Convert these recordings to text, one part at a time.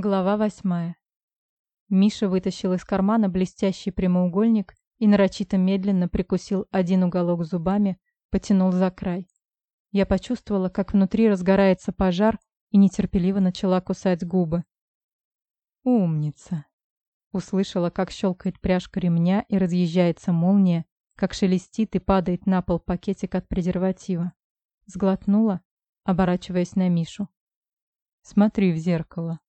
Глава восьмая. Миша вытащил из кармана блестящий прямоугольник и нарочито медленно прикусил один уголок зубами, потянул за край. Я почувствовала, как внутри разгорается пожар и нетерпеливо начала кусать губы. «Умница!» Услышала, как щелкает пряжка ремня и разъезжается молния, как шелестит и падает на пол пакетик от презерватива. Сглотнула, оборачиваясь на Мишу. «Смотри в зеркало».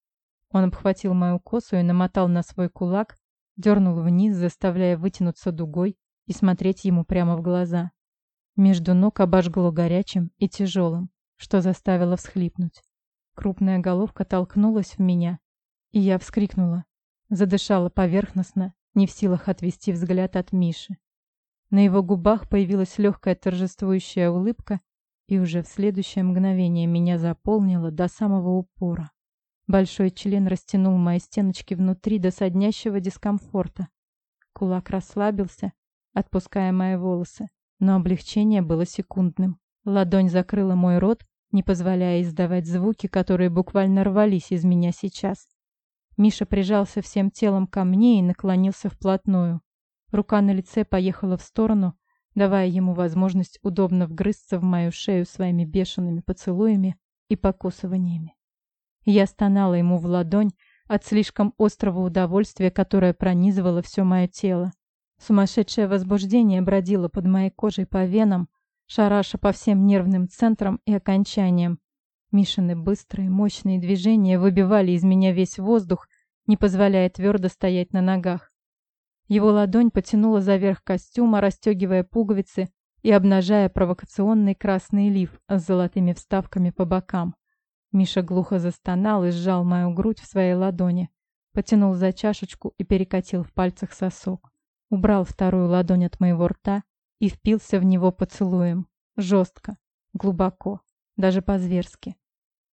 Он обхватил мою косу и намотал на свой кулак, дернул вниз, заставляя вытянуться дугой и смотреть ему прямо в глаза. Между ног обожгло горячим и тяжелым, что заставило всхлипнуть. Крупная головка толкнулась в меня, и я вскрикнула. Задышала поверхностно, не в силах отвести взгляд от Миши. На его губах появилась легкая торжествующая улыбка, и уже в следующее мгновение меня заполнило до самого упора. Большой член растянул мои стеночки внутри до соднящего дискомфорта. Кулак расслабился, отпуская мои волосы, но облегчение было секундным. Ладонь закрыла мой рот, не позволяя издавать звуки, которые буквально рвались из меня сейчас. Миша прижался всем телом ко мне и наклонился вплотную. Рука на лице поехала в сторону, давая ему возможность удобно вгрызться в мою шею своими бешеными поцелуями и покусываниями. Я стонала ему в ладонь от слишком острого удовольствия, которое пронизывало все мое тело. Сумасшедшее возбуждение бродило под моей кожей по венам, шараша по всем нервным центрам и окончаниям. Мишины быстрые, мощные движения выбивали из меня весь воздух, не позволяя твердо стоять на ногах. Его ладонь потянула за верх костюма, расстегивая пуговицы и обнажая провокационный красный лиф с золотыми вставками по бокам. Миша глухо застонал и сжал мою грудь в своей ладони. Потянул за чашечку и перекатил в пальцах сосок. Убрал вторую ладонь от моего рта и впился в него поцелуем. Жестко, глубоко, даже по-зверски.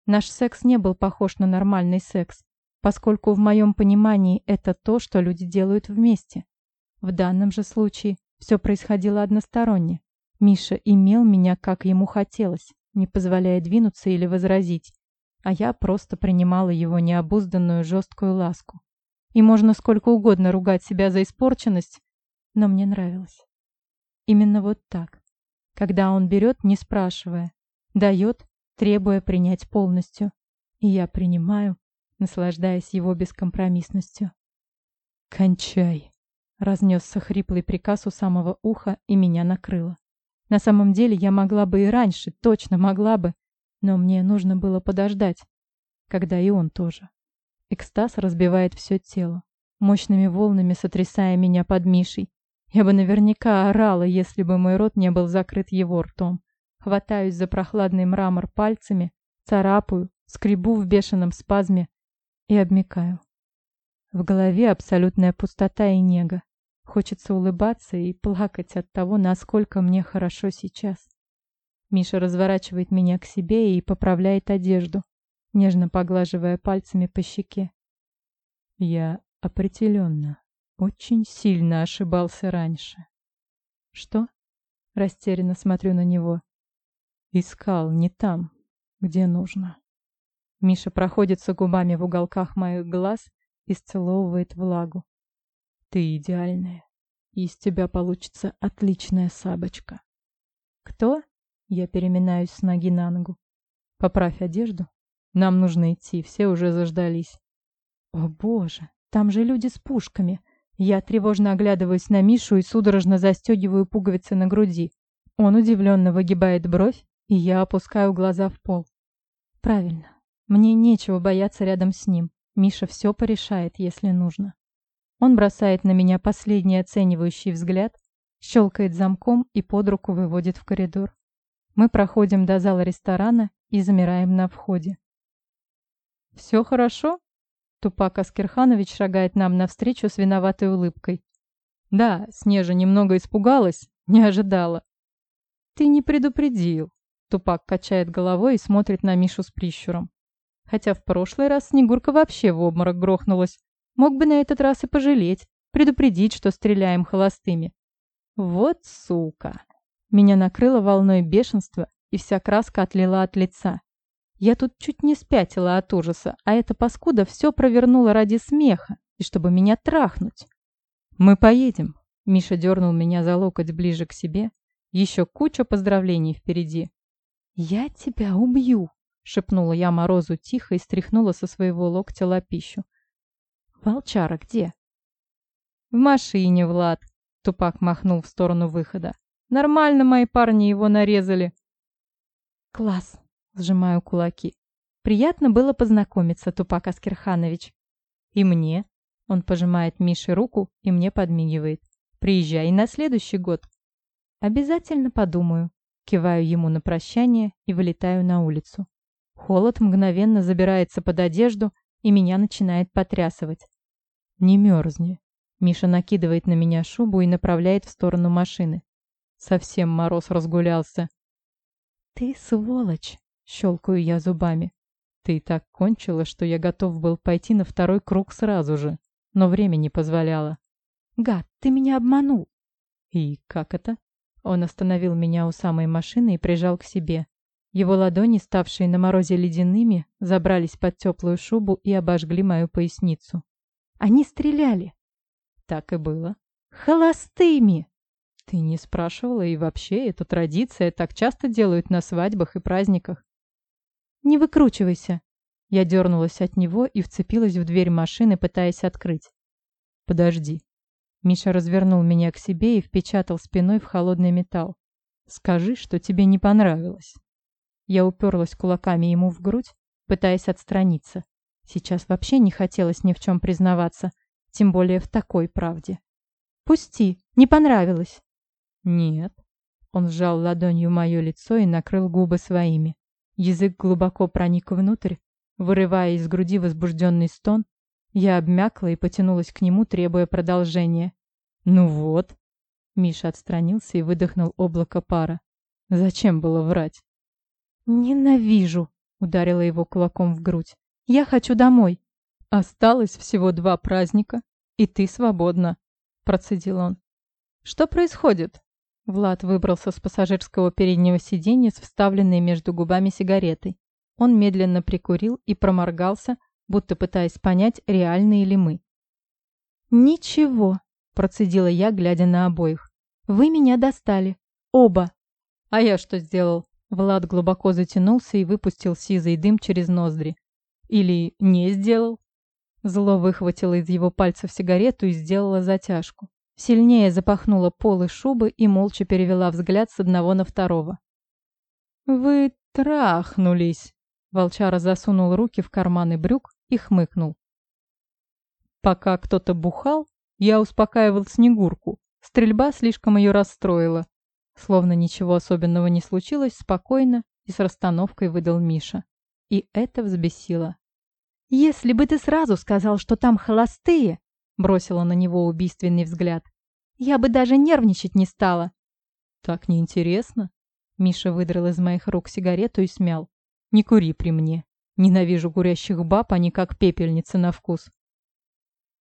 Наш секс не был похож на нормальный секс, поскольку в моем понимании это то, что люди делают вместе. В данном же случае все происходило односторонне. Миша имел меня, как ему хотелось, не позволяя двинуться или возразить а я просто принимала его необузданную жесткую ласку. И можно сколько угодно ругать себя за испорченность, но мне нравилось. Именно вот так. Когда он берет, не спрашивая, дает, требуя принять полностью. И я принимаю, наслаждаясь его бескомпромиссностью. «Кончай!» — разнесся хриплый приказ у самого уха, и меня накрыло. На самом деле я могла бы и раньше, точно могла бы, но мне нужно было подождать, когда и он тоже. Экстаз разбивает все тело, мощными волнами сотрясая меня под Мишей. Я бы наверняка орала, если бы мой рот не был закрыт его ртом. Хватаюсь за прохладный мрамор пальцами, царапаю, скребу в бешеном спазме и обмикаю. В голове абсолютная пустота и нега. Хочется улыбаться и плакать от того, насколько мне хорошо сейчас. Миша разворачивает меня к себе и поправляет одежду, нежно поглаживая пальцами по щеке. Я определенно очень сильно ошибался раньше. Что? Растерянно смотрю на него. Искал не там, где нужно. Миша проходится губами в уголках моих глаз и сцеловывает влагу. Ты идеальная. Из тебя получится отличная сабочка. Кто? Я переминаюсь с ноги на ногу. Поправь одежду. Нам нужно идти, все уже заждались. О боже, там же люди с пушками. Я тревожно оглядываюсь на Мишу и судорожно застегиваю пуговицы на груди. Он удивленно выгибает бровь, и я опускаю глаза в пол. Правильно. Мне нечего бояться рядом с ним. Миша все порешает, если нужно. Он бросает на меня последний оценивающий взгляд, щелкает замком и под руку выводит в коридор. Мы проходим до зала ресторана и замираем на входе. «Все хорошо?» Тупак Аскерханович шагает нам навстречу с виноватой улыбкой. «Да, Снежа немного испугалась, не ожидала». «Ты не предупредил», Тупак качает головой и смотрит на Мишу с прищуром. Хотя в прошлый раз Снегурка вообще в обморок грохнулась. Мог бы на этот раз и пожалеть, предупредить, что стреляем холостыми. Вот сука. Меня накрыло волной бешенства, и вся краска отлила от лица. Я тут чуть не спятила от ужаса, а эта паскуда все провернула ради смеха и чтобы меня трахнуть. «Мы поедем», — Миша дернул меня за локоть ближе к себе. Еще куча поздравлений впереди. «Я тебя убью», — шепнула я Морозу тихо и стряхнула со своего локтя лапищу. «Волчара где?» «В машине, Влад», — Тупак махнул в сторону выхода. «Нормально мои парни его нарезали». «Класс», Сжимаю кулаки. Приятно было познакомиться, Тупак Аскерханович. И мне. Он пожимает Мише руку и мне подмигивает. Приезжай на следующий год. Обязательно подумаю. Киваю ему на прощание и вылетаю на улицу. Холод мгновенно забирается под одежду и меня начинает потрясывать. Не мерзни. Миша накидывает на меня шубу и направляет в сторону машины. Совсем мороз разгулялся. Ты сволочь. Щелкаю я зубами. Ты так кончила, что я готов был пойти на второй круг сразу же, но время не позволяло. Гад, ты меня обманул. И как это? Он остановил меня у самой машины и прижал к себе. Его ладони, ставшие на морозе ледяными, забрались под теплую шубу и обожгли мою поясницу. Они стреляли. Так и было. Холостыми! Ты не спрашивала, и вообще, эту традицию так часто делают на свадьбах и праздниках. Не выкручивайся. Я дернулась от него и вцепилась в дверь машины, пытаясь открыть. Подожди. Миша развернул меня к себе и впечатал спиной в холодный металл. Скажи, что тебе не понравилось. Я уперлась кулаками ему в грудь, пытаясь отстраниться. Сейчас вообще не хотелось ни в чем признаваться, тем более в такой правде. «Пусти, не понравилось». «Нет». Он сжал ладонью мое лицо и накрыл губы своими. Язык глубоко проник внутрь, вырывая из груди возбужденный стон. Я обмякла и потянулась к нему, требуя продолжения. «Ну вот». Миша отстранился и выдохнул облако пара. «Зачем было врать?» «Ненавижу!» — ударила его кулаком в грудь. «Я хочу домой!» «Осталось всего два праздника, и ты свободна», — процедил он. «Что происходит?» Влад выбрался с пассажирского переднего сиденья с вставленной между губами сигаретой. Он медленно прикурил и проморгался, будто пытаясь понять, реальные ли мы. «Ничего», — процедила я, глядя на обоих. «Вы меня достали. Оба». «А я что сделал?» Влад глубоко затянулся и выпустил сизый дым через ноздри. «Или не сделал?» Зло выхватило из его пальцев сигарету и сделало затяжку. Сильнее запахнула полы шубы и молча перевела взгляд с одного на второго. «Вы трахнулись!» Волчара засунул руки в карманы брюк и хмыкнул. Пока кто-то бухал, я успокаивал Снегурку. Стрельба слишком ее расстроила. Словно ничего особенного не случилось, спокойно и с расстановкой выдал Миша. И это взбесило. «Если бы ты сразу сказал, что там холостые, Бросила на него убийственный взгляд. «Я бы даже нервничать не стала». «Так неинтересно». Миша выдрал из моих рук сигарету и смял. «Не кури при мне. Ненавижу курящих баб, они как пепельницы на вкус».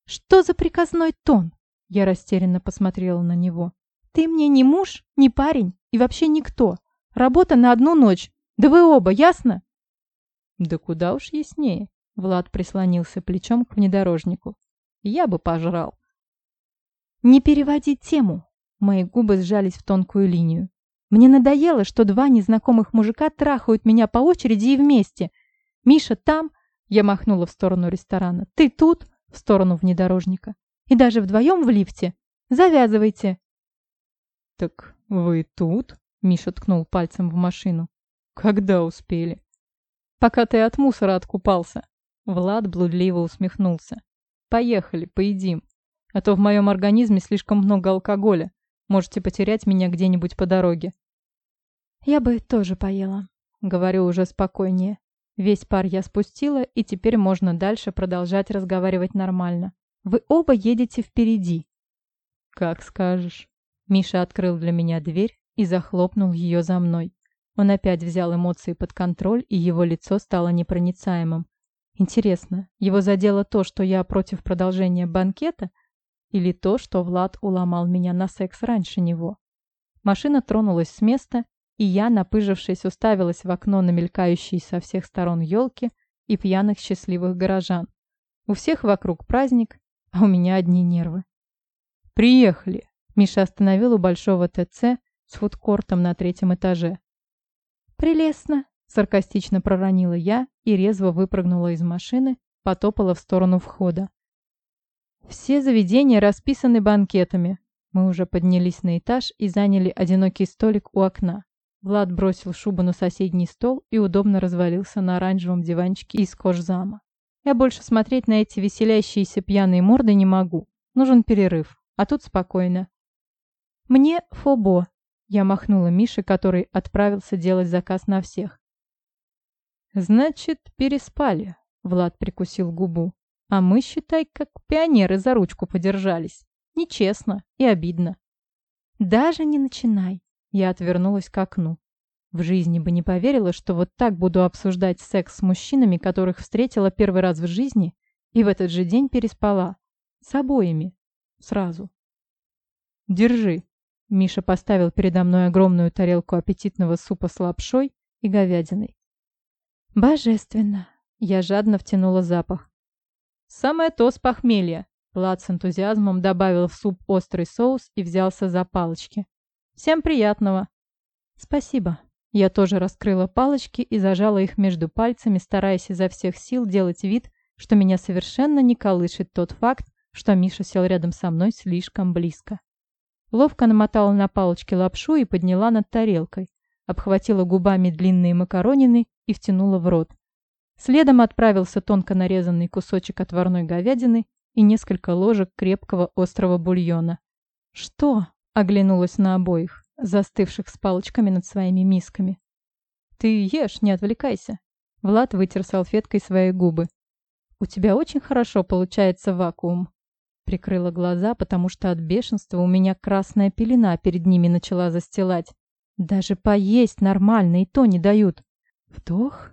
«Что за приказной тон?» Я растерянно посмотрела на него. «Ты мне не муж, не парень и вообще никто. Работа на одну ночь. Да вы оба, ясно?» «Да куда уж яснее». Влад прислонился плечом к внедорожнику. Я бы пожрал. Не переводи тему. Мои губы сжались в тонкую линию. Мне надоело, что два незнакомых мужика трахают меня по очереди и вместе. Миша там, я махнула в сторону ресторана. Ты тут, в сторону внедорожника. И даже вдвоем в лифте. Завязывайте. Так вы тут? Миша ткнул пальцем в машину. Когда успели? Пока ты от мусора откупался. Влад блудливо усмехнулся. Поехали, поедим. А то в моем организме слишком много алкоголя. Можете потерять меня где-нибудь по дороге. Я бы тоже поела. Говорю уже спокойнее. Весь пар я спустила, и теперь можно дальше продолжать разговаривать нормально. Вы оба едете впереди. Как скажешь. Миша открыл для меня дверь и захлопнул ее за мной. Он опять взял эмоции под контроль, и его лицо стало непроницаемым. Интересно, его задело то, что я против продолжения банкета, или то, что Влад уломал меня на секс раньше него? Машина тронулась с места, и я, напыжившись, уставилась в окно на мелькающие со всех сторон елки и пьяных счастливых горожан. У всех вокруг праздник, а у меня одни нервы. «Приехали!» Миша остановил у большого ТЦ с фудкортом на третьем этаже. «Прелестно!» – саркастично проронила я и резво выпрыгнула из машины, потопала в сторону входа. Все заведения расписаны банкетами. Мы уже поднялись на этаж и заняли одинокий столик у окна. Влад бросил шубу на соседний стол и удобно развалился на оранжевом диванчике из кожзама. Я больше смотреть на эти веселящиеся пьяные морды не могу. Нужен перерыв. А тут спокойно. «Мне фобо», — я махнула Мише, который отправился делать заказ на всех. «Значит, переспали», — Влад прикусил губу. «А мы, считай, как пионеры за ручку подержались. Нечестно и обидно». «Даже не начинай», — я отвернулась к окну. В жизни бы не поверила, что вот так буду обсуждать секс с мужчинами, которых встретила первый раз в жизни, и в этот же день переспала. С обоими. Сразу. «Держи», Миша поставил передо мной огромную тарелку аппетитного супа с лапшой и говядиной. «Божественно!» Я жадно втянула запах. «Самое то с похмелья!» Влад с энтузиазмом добавил в суп острый соус и взялся за палочки. «Всем приятного!» «Спасибо!» Я тоже раскрыла палочки и зажала их между пальцами, стараясь изо всех сил делать вид, что меня совершенно не колышет тот факт, что Миша сел рядом со мной слишком близко. Ловко намотала на палочке лапшу и подняла над тарелкой. Обхватила губами длинные макаронины и втянула в рот. Следом отправился тонко нарезанный кусочек отварной говядины и несколько ложек крепкого острого бульона. «Что?» — оглянулась на обоих, застывших с палочками над своими мисками. «Ты ешь, не отвлекайся». Влад вытер салфеткой свои губы. «У тебя очень хорошо получается вакуум. Прикрыла глаза, потому что от бешенства у меня красная пелена перед ними начала застилать. Даже поесть нормально и то не дают. Вдох,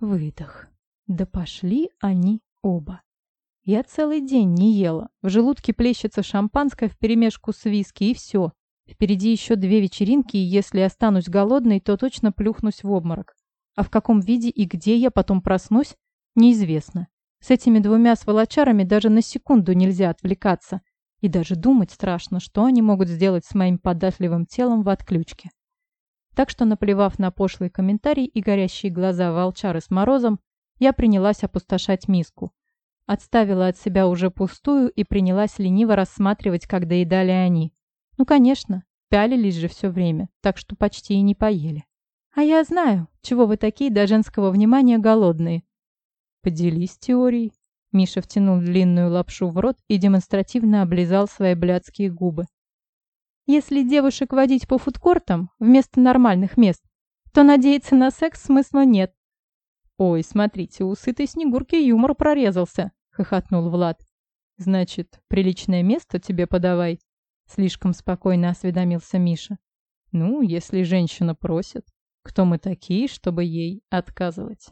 выдох. Да пошли они оба. Я целый день не ела. В желудке плещется шампанское вперемешку с виски, и все. Впереди еще две вечеринки, и если останусь голодной, то точно плюхнусь в обморок. А в каком виде и где я потом проснусь, неизвестно. С этими двумя сволочарами даже на секунду нельзя отвлекаться. И даже думать страшно, что они могут сделать с моим податливым телом в отключке. Так что, наплевав на пошлый комментарий и горящие глаза волчары с морозом, я принялась опустошать миску. Отставила от себя уже пустую и принялась лениво рассматривать, как доедали они. Ну, конечно, пялились же все время, так что почти и не поели. А я знаю, чего вы такие до женского внимания голодные. «Поделись теорией». Миша втянул длинную лапшу в рот и демонстративно облизал свои блядские губы. «Если девушек водить по фудкортам вместо нормальных мест, то надеяться на секс смысла нет». «Ой, смотрите, у сытой снегурки юмор прорезался», — хохотнул Влад. «Значит, приличное место тебе подавай», — слишком спокойно осведомился Миша. «Ну, если женщина просит, кто мы такие, чтобы ей отказывать?»